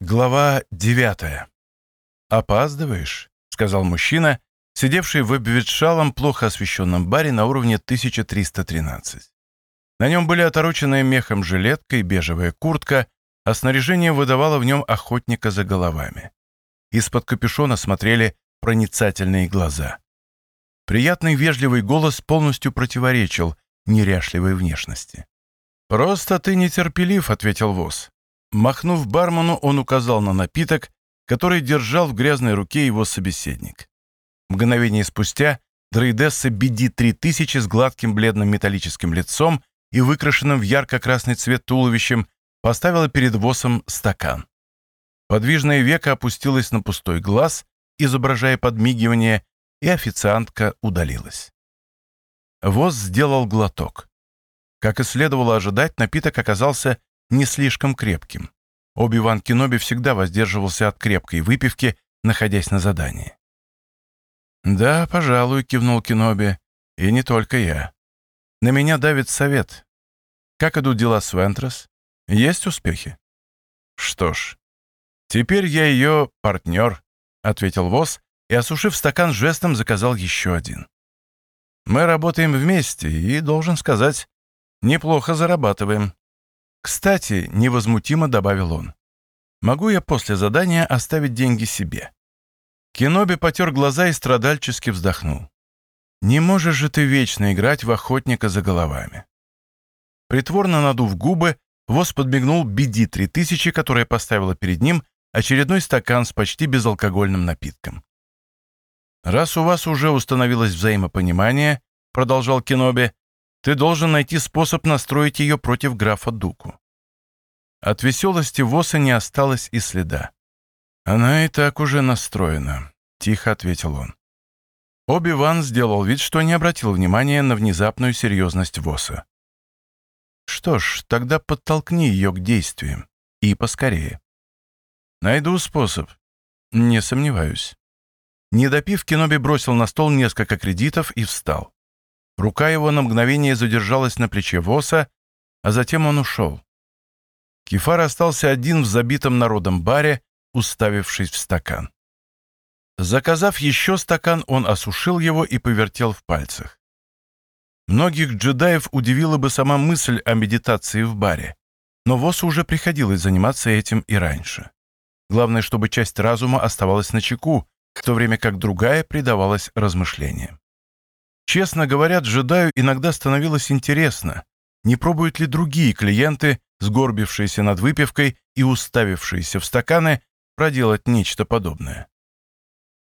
Глава девятая. «Опаздываешь», — сказал мужчина, сидевший в обветшалом, плохо освещенном баре на уровне 1313. На нем были отороченная мехом жилетка и бежевая куртка, а снаряжение выдавало в нем охотника за головами. Из-под капюшона смотрели проницательные глаза. Приятный вежливый голос полностью противоречил неряшливой внешности. «Просто ты нетерпелив», — ответил Воз. Махнув бармену, он указал на напиток, который держал в грязной руке его собеседник. Мгновение спустя Дрейдесса BD-3000 с гладким бледным металлическим лицом и выкрашенным в ярко-красный цвет туловищем поставила перед Восом стакан. Подвижное веко опустилось на пустой глаз, изображая подмигивание, и официантка удалилась. Воз сделал глоток. Как и следовало ожидать, напиток оказался не слишком крепким. Оби-Ван Кеноби всегда воздерживался от крепкой выпивки, находясь на задании. «Да, пожалуй», — кивнул Кеноби, — «и не только я. На меня давит совет. Как идут дела с Вентрос? Есть успехи?» «Что ж, теперь я ее партнер», — ответил Вос и, осушив стакан, жестом заказал еще один. «Мы работаем вместе и, должен сказать, неплохо зарабатываем. «Кстати», — невозмутимо добавил он, — «могу я после задания оставить деньги себе?» Кеноби потер глаза и страдальчески вздохнул. «Не можешь же ты вечно играть в охотника за головами». Притворно надув губы, Воз подмигнул BD-3000, которая поставила перед ним очередной стакан с почти безалкогольным напитком. «Раз у вас уже установилось взаимопонимание», — продолжал Кеноби, ты должен найти способ настроить ее против графа Дуку. От веселости Воса не осталось и следа. «Она и так уже настроена», — тихо ответил он. Оби-Ван сделал вид, что не обратил внимания на внезапную серьезность Воса. «Что ж, тогда подтолкни ее к действиям. И поскорее». «Найду способ. Не сомневаюсь». Не допив, Кеноби бросил на стол несколько кредитов и встал. Рука его на мгновение задержалась на плече Воса, а затем он ушел. Кефар остался один в забитом народом баре, уставившись в стакан. Заказав еще стакан, он осушил его и повертел в пальцах. Многих джедаев удивила бы сама мысль о медитации в баре, но Восу уже приходилось заниматься этим и раньше. Главное, чтобы часть разума оставалась на чеку, в то время как другая предавалась размышлениям. Честно говоря, джедаю иногда становилось интересно, не пробуют ли другие клиенты, сгорбившиеся над выпивкой и уставившиеся в стаканы, проделать нечто подобное.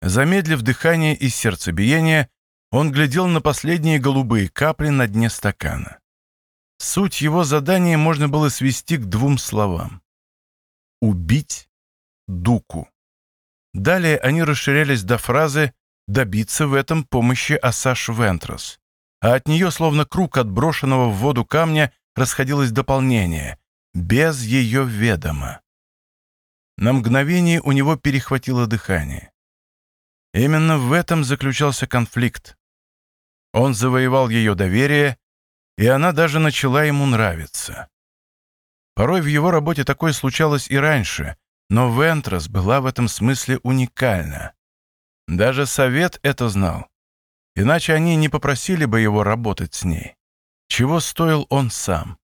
Замедлив дыхание и сердцебиение, он глядел на последние голубые капли на дне стакана. Суть его задания можно было свести к двум словам. «Убить Дуку». Далее они расширялись до фразы добиться в этом помощи Асаш Вентрос. А от нее, словно круг отброшенного в воду камня, расходилось дополнение «без ее ведома». На мгновение у него перехватило дыхание. Именно в этом заключался конфликт. Он завоевал ее доверие, и она даже начала ему нравиться. Порой в его работе такое случалось и раньше, но Вентрос была в этом смысле уникальна. Даже совет это знал. Иначе они не попросили бы его работать с ней. Чего стоил он сам?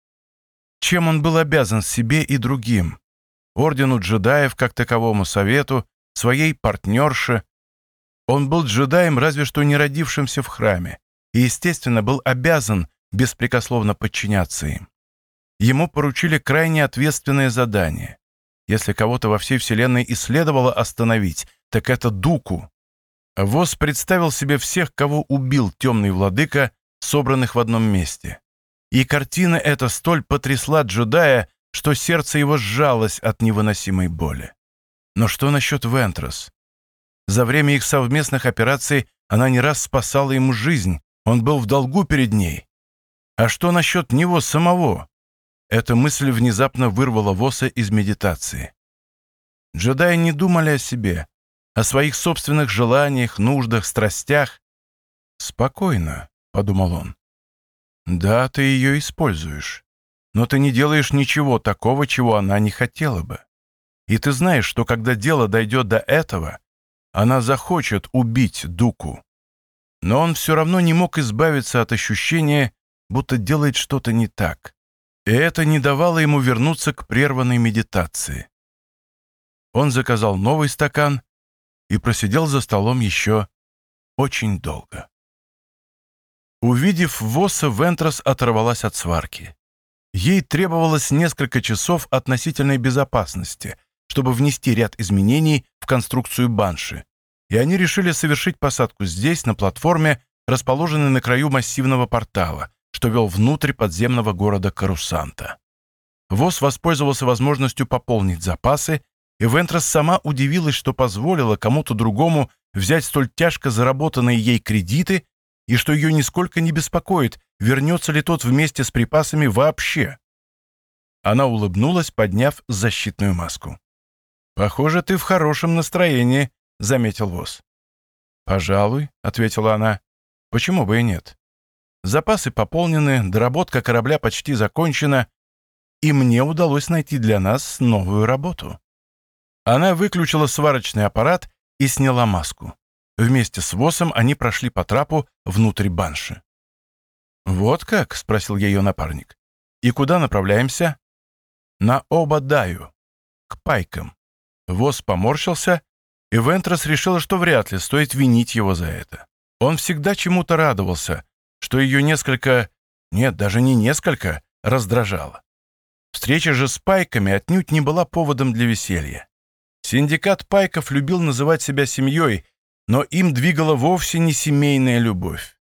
Чем он был обязан себе и другим? Ордену джедаев как таковому совету, своей партнерше. Он был джедаем, разве что не родившимся в храме, и, естественно, был обязан беспрекословно подчиняться им. Ему поручили крайне ответственное задание. Если кого-то во всей Вселенной и следовало остановить, так это Дуку. Воз представил себе всех, кого убил темный владыка, собранных в одном месте. И картина эта столь потрясла джедая, что сердце его сжалось от невыносимой боли. Но что насчет Вентрос? За время их совместных операций она не раз спасала ему жизнь, он был в долгу перед ней. А что насчет него самого? Эта мысль внезапно вырвала Воса из медитации. Джедаи не думали о себе, о своих собственных желаниях, нуждах, страстях. «Спокойно», — подумал он. «Да, ты ее используешь, но ты не делаешь ничего такого, чего она не хотела бы. И ты знаешь, что когда дело дойдет до этого, она захочет убить Дуку. Но он все равно не мог избавиться от ощущения, будто делает что-то не так. И это не давало ему вернуться к прерванной медитации. Он заказал новый стакан и просидел за столом еще очень долго. Увидев Восса, Вентрос оторвалась от сварки. Ей требовалось несколько часов относительной безопасности, чтобы внести ряд изменений в конструкцию банши, и они решили совершить посадку здесь, на платформе, расположенной на краю массивного портала, что вел внутрь подземного города Карусанта. ВОЗ воспользовался возможностью пополнить запасы, и Вентрос сама удивилась, что позволила кому-то другому взять столь тяжко заработанные ей кредиты и что ее нисколько не беспокоит, вернется ли тот вместе с припасами вообще. Она улыбнулась, подняв защитную маску. «Похоже, ты в хорошем настроении», — заметил Воз. «Пожалуй», — ответила она. «Почему бы и нет? Запасы пополнены, доработка корабля почти закончена, и мне удалось найти для нас новую работу». Она выключила сварочный аппарат и сняла маску. Вместе с Восом они прошли по трапу внутрь банши. «Вот как?» — спросил ее напарник. «И куда направляемся?» «На оба даю. К пайкам». Вос поморщился, и Вентрос решила, что вряд ли стоит винить его за это. Он всегда чему-то радовался, что ее несколько, нет, даже не несколько, раздражало. Встреча же с пайками отнюдь не была поводом для веселья. Синдикат пайков любил называть себя семьей, но им двигала вовсе не семейная любовь.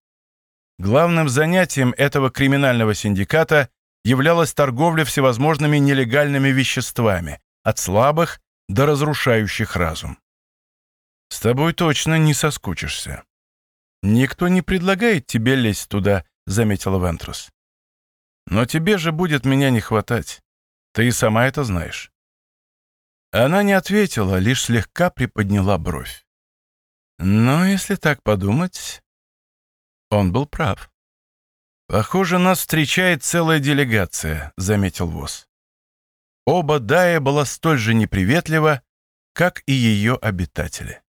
Главным занятием этого криминального синдиката являлась торговля всевозможными нелегальными веществами, от слабых до разрушающих разум. С тобой точно не соскучишься. Никто не предлагает тебе лезть туда, заметила Вентрус. Но тебе же будет меня не хватать. Ты и сама это знаешь. Она не ответила, лишь слегка приподняла бровь. Но если так подумать, он был прав. «Похоже, нас встречает целая делегация», — заметил Воз. Оба Дая была столь же неприветлива, как и ее обитатели.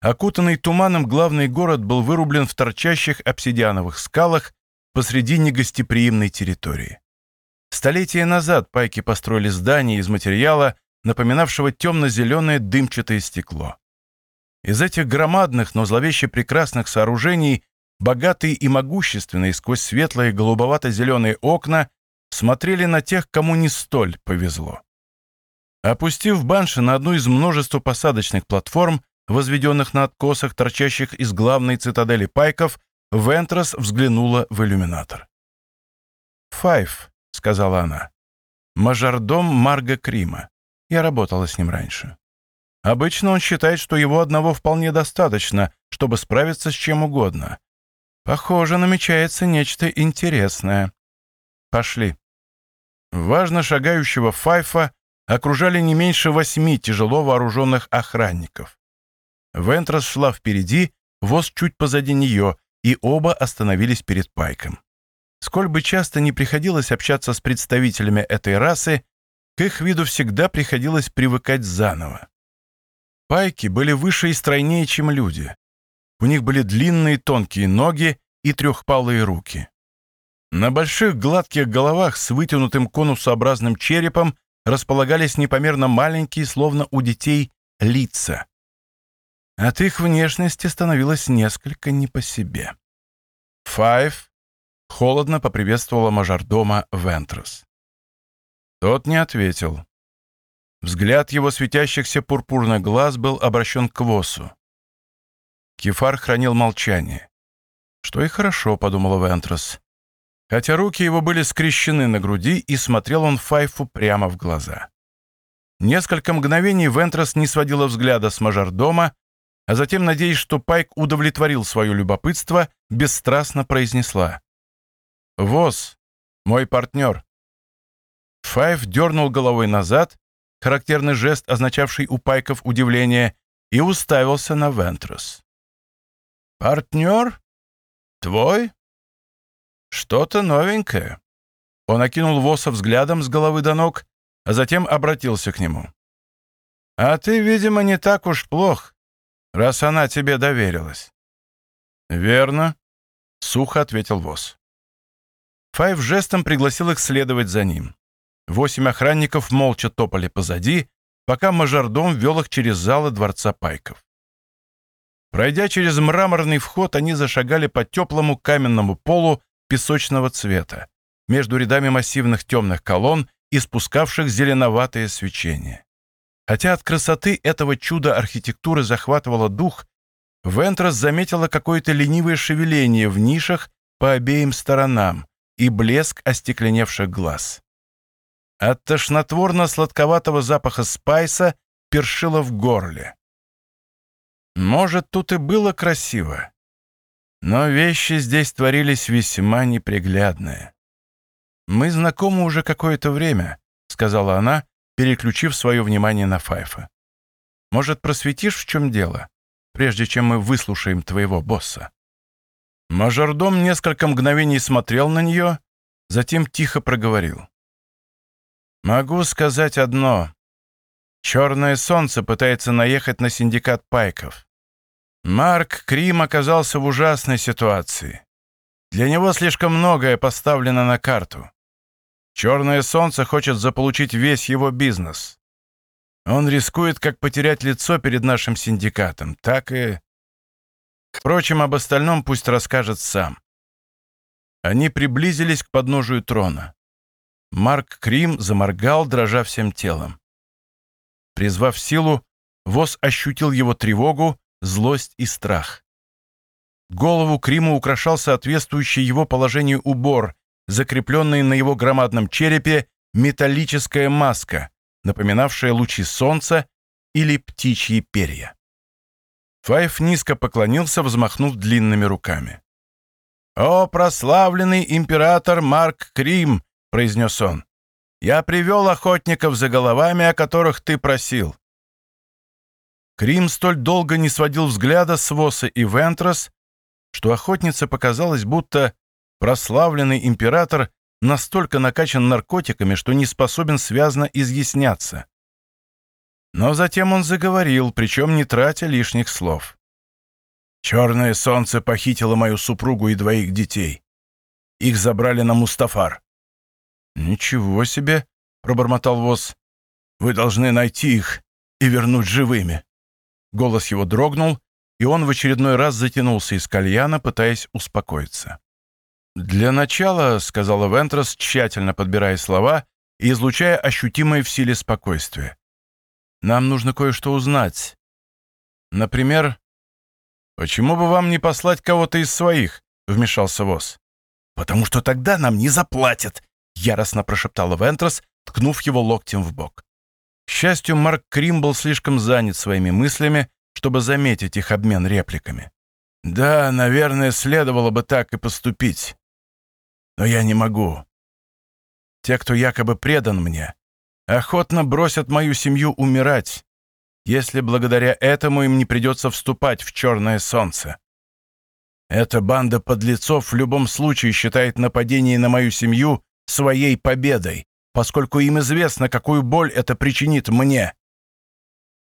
Окутанный туманом главный город был вырублен в торчащих обсидиановых скалах посреди негостеприимной территории. Столетия назад пайки построили здание из материала, напоминавшего темно-зеленое дымчатое стекло. Из этих громадных, но зловеще прекрасных сооружений богатые и могущественные сквозь светлые голубовато-зеленые окна смотрели на тех, кому не столь повезло. Опустив банши на одну из множества посадочных платформ, возведенных на откосах, торчащих из главной цитадели пайков, Вентрос взглянула в иллюминатор. «Файв», — сказала она, — «мажордом Марга Крима. Я работала с ним раньше. Обычно он считает, что его одного вполне достаточно, чтобы справиться с чем угодно. Похоже, намечается нечто интересное. Пошли». Важно шагающего Файфа окружали не меньше восьми тяжело вооруженных охранников. Вентрас шла впереди, Воз чуть позади нее, и оба остановились перед Пайком. Сколь бы часто не приходилось общаться с представителями этой расы, к их виду всегда приходилось привыкать заново. Пайки были выше и стройнее, чем люди. У них были длинные тонкие ноги и трехпалые руки. На больших гладких головах с вытянутым конусообразным черепом располагались непомерно маленькие, словно у детей, лица. От их внешности становилось несколько не по себе. Файв холодно поприветствовала мажордома Вентрос. Тот не ответил. Взгляд его светящихся пурпурных глаз был обращен к Восу. Кефар хранил молчание. «Что и хорошо», — подумала Вентрос. Хотя руки его были скрещены на груди, и смотрел он Файфу прямо в глаза. Несколько мгновений Вентрос не сводила взгляда с мажордома, а затем, надеясь, что Пайк удовлетворил свое любопытство, бесстрастно произнесла. «Воз, мой партнер». Файв дернул головой назад, характерный жест, означавший у Пайков удивление, и уставился на Вентрос. «Партнер? Твой? Что-то новенькое». Он окинул Воса взглядом с головы до ног, а затем обратился к нему. А ты, видимо, не так уж плох, раз она тебе доверилась. Верно, сухо ответил Вос. Файв жестом пригласил их следовать за ним. Восемь охранников молча топали позади, пока мажордом вел их через залы дворца Пайков. Пройдя через мраморный вход, они зашагали по теплому каменному полу песочного цвета, между рядами массивных темных колонн, испускавших зеленоватое свечение. Хотя от красоты этого чуда архитектуры захватывало дух, Вентрос заметила какое-то ленивое шевеление в нишах по обеим сторонам и блеск остекленевших глаз. От тошнотворно-сладковатого запаха спайса першило в горле. Может, тут и было красиво, но вещи здесь творились весьма неприглядные. «Мы знакомы уже какое-то время», — сказала она, переключив свое внимание на Файфа. «Может, просветишь, в чем дело, прежде чем мы выслушаем твоего босса?» Мажордом несколько мгновений смотрел на нее, затем тихо проговорил. «Могу сказать одно. Черное солнце пытается наехать на синдикат пайков. Марк Крим оказался в ужасной ситуации. Для него слишком многое поставлено на карту. Черное солнце хочет заполучить весь его бизнес. Он рискует как потерять лицо перед нашим синдикатом, так и... Впрочем, об остальном пусть расскажет сам. Они приблизились к подножию трона. Марк Крим заморгал, дрожа всем телом. Призвав силу, Вос ощутил его тревогу, злость и страх. Голову Крима украшал соответствующий его положению убор, закрепленный на его громадном черепе металлическая маска, напоминавшая лучи солнца или птичьи перья. Файф низко поклонился, взмахнув длинными руками. «О, прославленный император Марк Крим!» — произнес он. «Я привел охотников за головами, о которых ты просил. Крим столь долго не сводил взгляда с Воса и Вентрос, что охотнице показалось, будто прославленный император настолько накачан наркотиками, что не способен связно изъясняться. Но затем он заговорил, причем не тратя лишних слов. «Черное солнце похитило мою супругу и двоих детей. Их забрали на Мустафар». «Ничего себе!» — пробормотал Вос. «Вы должны найти их и вернуть живыми». Голос его дрогнул, и он в очередной раз затянулся из кальяна, пытаясь успокоиться. «Для начала», — сказала Вентрос, тщательно подбирая слова и излучая ощутимое в силе спокойствие. «Нам нужно кое-что узнать. Например, почему бы вам не послать кого-то из своих?» — вмешался Вос. «Потому что тогда нам не заплатят», — яростно прошептала Вентрос, ткнув его локтем в бок. К счастью, Марк Крим был слишком занят своими мыслями, чтобы заметить их обмен репликами. «Да, наверное, следовало бы так и поступить. Но я не могу. Те, кто якобы предан мне, охотно бросят мою семью умирать, если благодаря этому им не придется вступать в черное солнце. Эта банда подлецов в любом случае считает нападение на мою семью своей победой, поскольку им известно, какую боль это причинит мне.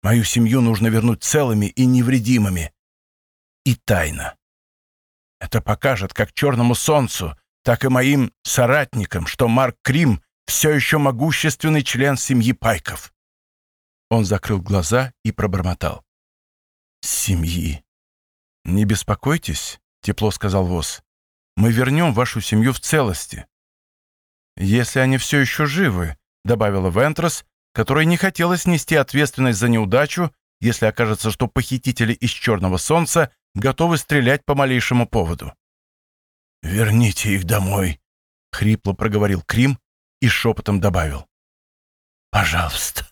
Мою семью нужно вернуть целыми и невредимыми. И тайно. Это покажет как черному солнцу, так и моим соратникам, что Марк Крим все еще могущественный член семьи Пайков. Он закрыл глаза и пробормотал. «Семьи». «Не беспокойтесь», — тепло сказал Вос. «Мы вернем вашу семью в целости. «Если они все еще живы», — добавила Вентрос, которой не хотелось нести ответственность за неудачу, если окажется, что похитители из Черного Солнца готовы стрелять по малейшему поводу. «Верните их домой», — хрипло проговорил Крим и шепотом добавил. «Пожалуйста».